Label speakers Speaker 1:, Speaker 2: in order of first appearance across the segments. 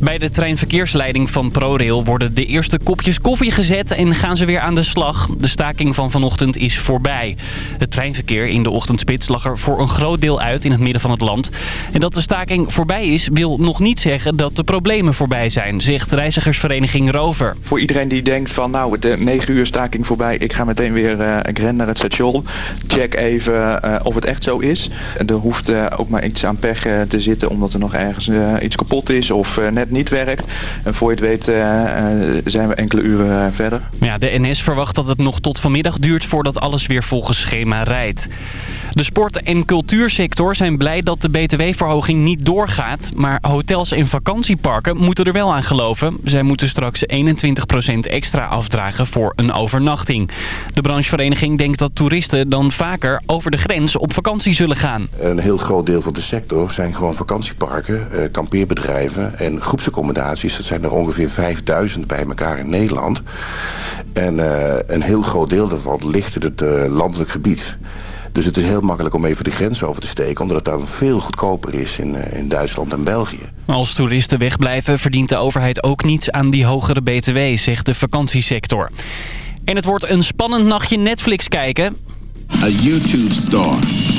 Speaker 1: Bij de treinverkeersleiding van ProRail worden de eerste kopjes koffie gezet en gaan ze weer aan de slag. De staking van vanochtend is voorbij. Het treinverkeer in de ochtendspits lag er voor een groot deel uit in het midden van het land. En dat de staking voorbij is wil nog niet zeggen dat de problemen voorbij zijn, zegt reizigersvereniging Rover.
Speaker 2: Voor iedereen die denkt van nou de 9 uur staking voorbij, ik ga meteen weer uh, ik ren naar het station. Check even uh, of het echt zo is. Er hoeft uh, ook maar iets aan pech te zitten omdat er nog ergens iets kapot is of net niet werkt. En voor je het weet zijn we enkele uren verder.
Speaker 1: Ja, de NS verwacht dat het nog tot vanmiddag duurt voordat alles weer volgens schema rijdt. De sport- en cultuursector zijn blij dat de btw-verhoging niet doorgaat. Maar hotels en vakantieparken moeten er wel aan geloven. Zij moeten straks 21% extra afdragen voor een overnachting. De branchevereniging denkt dat toeristen dan vaker over de grens op vakantie zullen gaan.
Speaker 3: Een heel groot deel van de sector zijn gewoon vakantieparken, eh, kampeerbedrijven en groepsaccommodaties. Dat zijn er ongeveer 5000 bij elkaar in Nederland. En uh, een heel groot deel daarvan ligt in het uh, landelijk gebied. Dus het is heel makkelijk om even de grens over te steken... omdat het dan veel goedkoper is in, uh, in Duitsland en België.
Speaker 1: Als toeristen wegblijven verdient de overheid ook niets aan die hogere btw, zegt de vakantiesector. En het wordt een spannend nachtje Netflix kijken.
Speaker 4: A YouTube star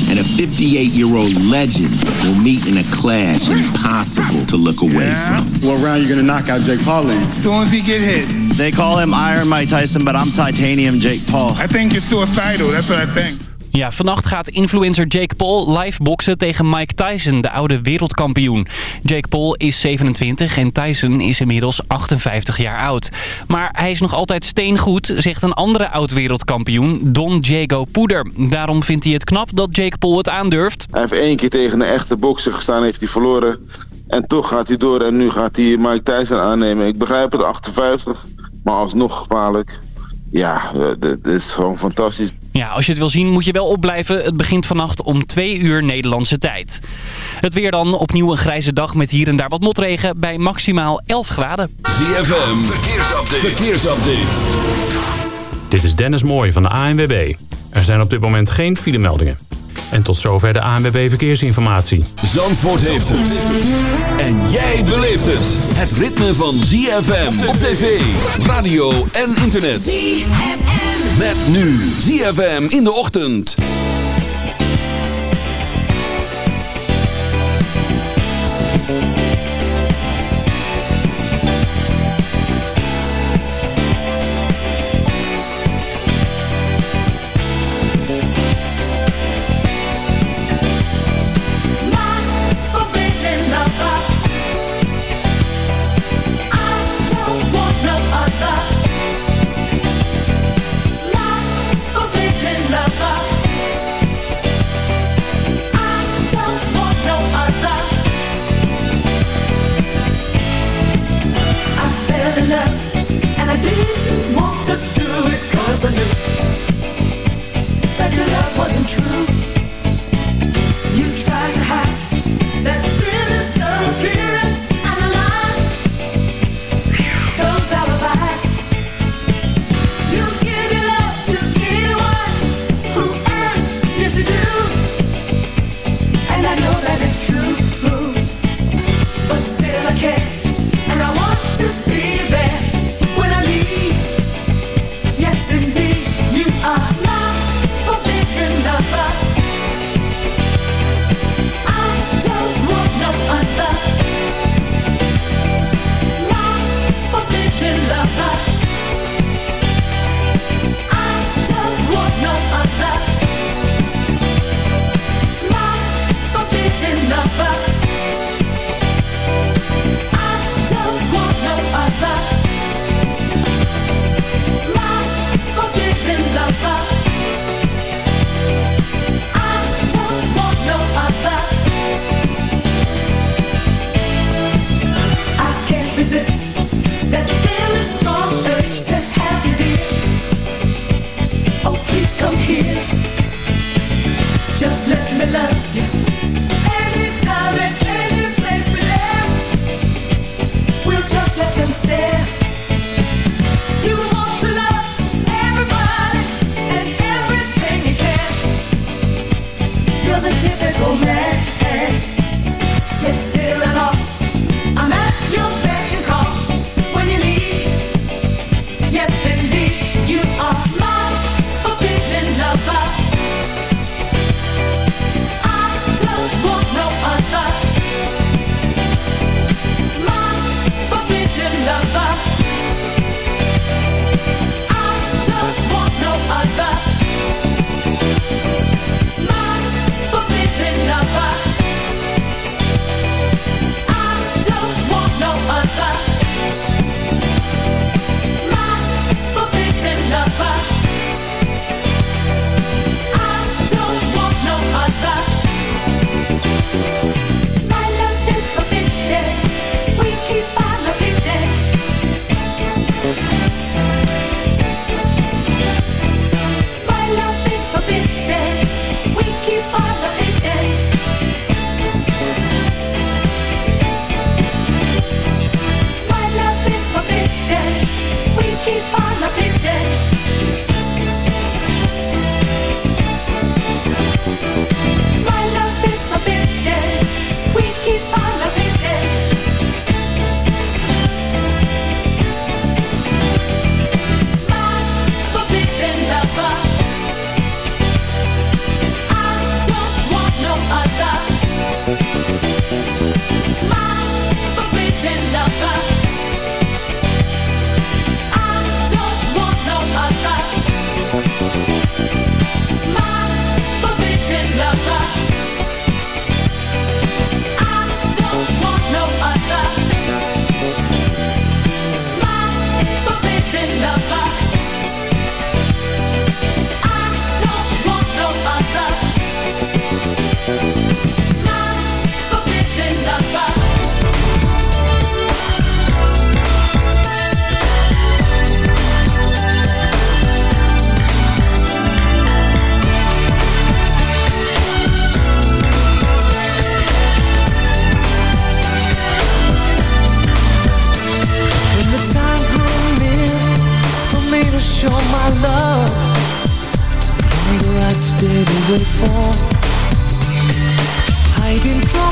Speaker 4: and a 58-year-old legend will meet in a clash impossible to look away from.
Speaker 5: What round you gonna knock out Jake Paul in? Soon as he get hit.
Speaker 6: They call him Iron Mike Tyson, but I'm Titanium Jake Paul.
Speaker 5: I think it's suicidal. That's what I think.
Speaker 1: Ja, vannacht gaat influencer Jake Paul live boksen tegen Mike Tyson, de oude wereldkampioen. Jake Paul is 27 en Tyson is inmiddels 58 jaar oud. Maar hij is nog altijd steengoed, zegt een andere oud-wereldkampioen, Don Diego Poeder. Daarom vindt hij het knap dat Jake Paul het aandurft.
Speaker 7: Hij heeft één keer tegen een echte bokser gestaan, heeft hij verloren. En toch gaat hij door en nu gaat hij Mike Tyson aannemen. Ik begrijp het, 58, maar alsnog gevaarlijk. Ja, eh, dit is gewoon fantastisch.
Speaker 1: Ja, als je het wil zien moet je wel opblijven. Het begint vannacht om 2 uur Nederlandse tijd. Het weer dan, opnieuw een grijze dag met hier en daar wat motregen bij maximaal 11 graden.
Speaker 8: ZFM, verkeersupdate. verkeersupdate.
Speaker 9: Dit is Dennis Mooij van de ANWB. Er zijn op dit moment geen filemeldingen. En tot zover de ANWB Verkeersinformatie.
Speaker 8: Zandvoort heeft het. En jij beleeft het. Het ritme van ZFM op tv, radio en internet. ZFM. Met nu ZFM in de ochtend.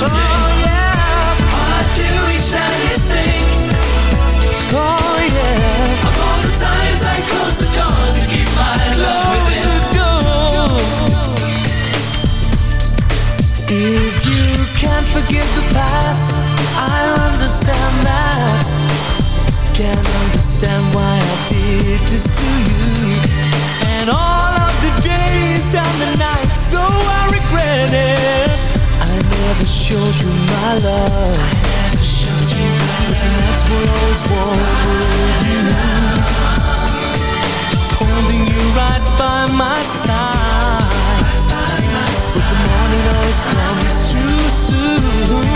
Speaker 10: someday. Oh, yeah. All I do each night is think. Oh, yeah. Of all the times I close the doors and keep my love within. The door. If you can't forgive the past, I understand that. Can't understand why I did this to you. And all of the days and the nights, so I regret it my love.
Speaker 11: And that's what I always you. Holding you right by my side. But the morning always comes too soon.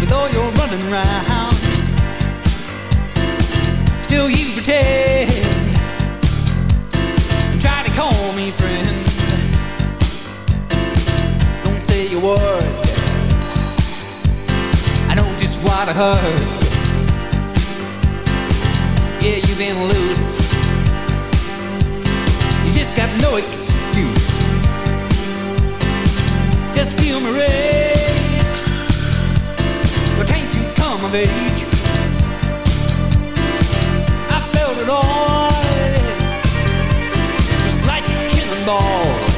Speaker 11: With all your Still you pretend. Try to call me friend. Don't say a word. I know just what I heard. Yeah, you've been loose. You just got no excuse can't you come of age? I felt it all Just like a cannonball.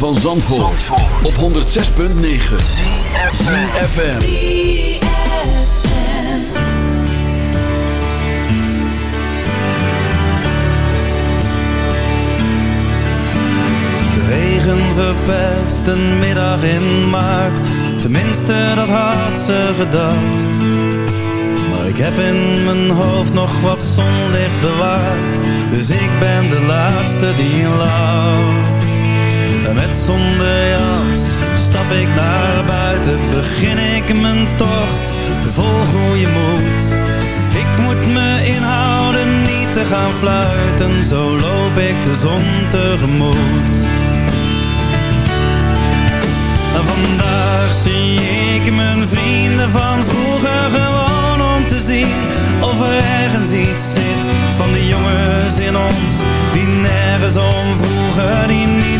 Speaker 8: Van Zandvoort, op 106.9 ZFM.
Speaker 12: De regen verpest een middag in maart. Tenminste dat had ze gedacht. Maar ik heb in mijn hoofd nog wat zonlicht bewaard. Dus ik ben de laatste die lacht En met zonder jas stap ik naar buiten. Begin ik mijn tocht vol goede moed Ik moet me inhouden niet te gaan fluiten. Zo loop ik de zon tegemoet. Vandaag zie ik mijn vrienden van vroeger gewoon om te zien of er ergens iets zit van de jongens in ons die nergens om vroegen, die niet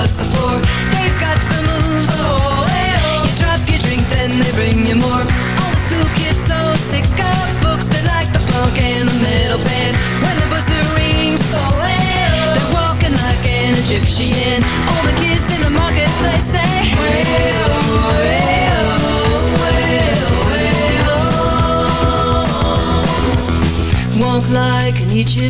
Speaker 13: across the floor. They've got the moves, oh, oh. You drop your drink, then they bring you more. All the school kids so sick of books. They like the punk and the metal band. When the buzzer rings, oh, oh. They're walking like an Egyptian. All the kids in the marketplace say. Oh, Walk like an Egyptian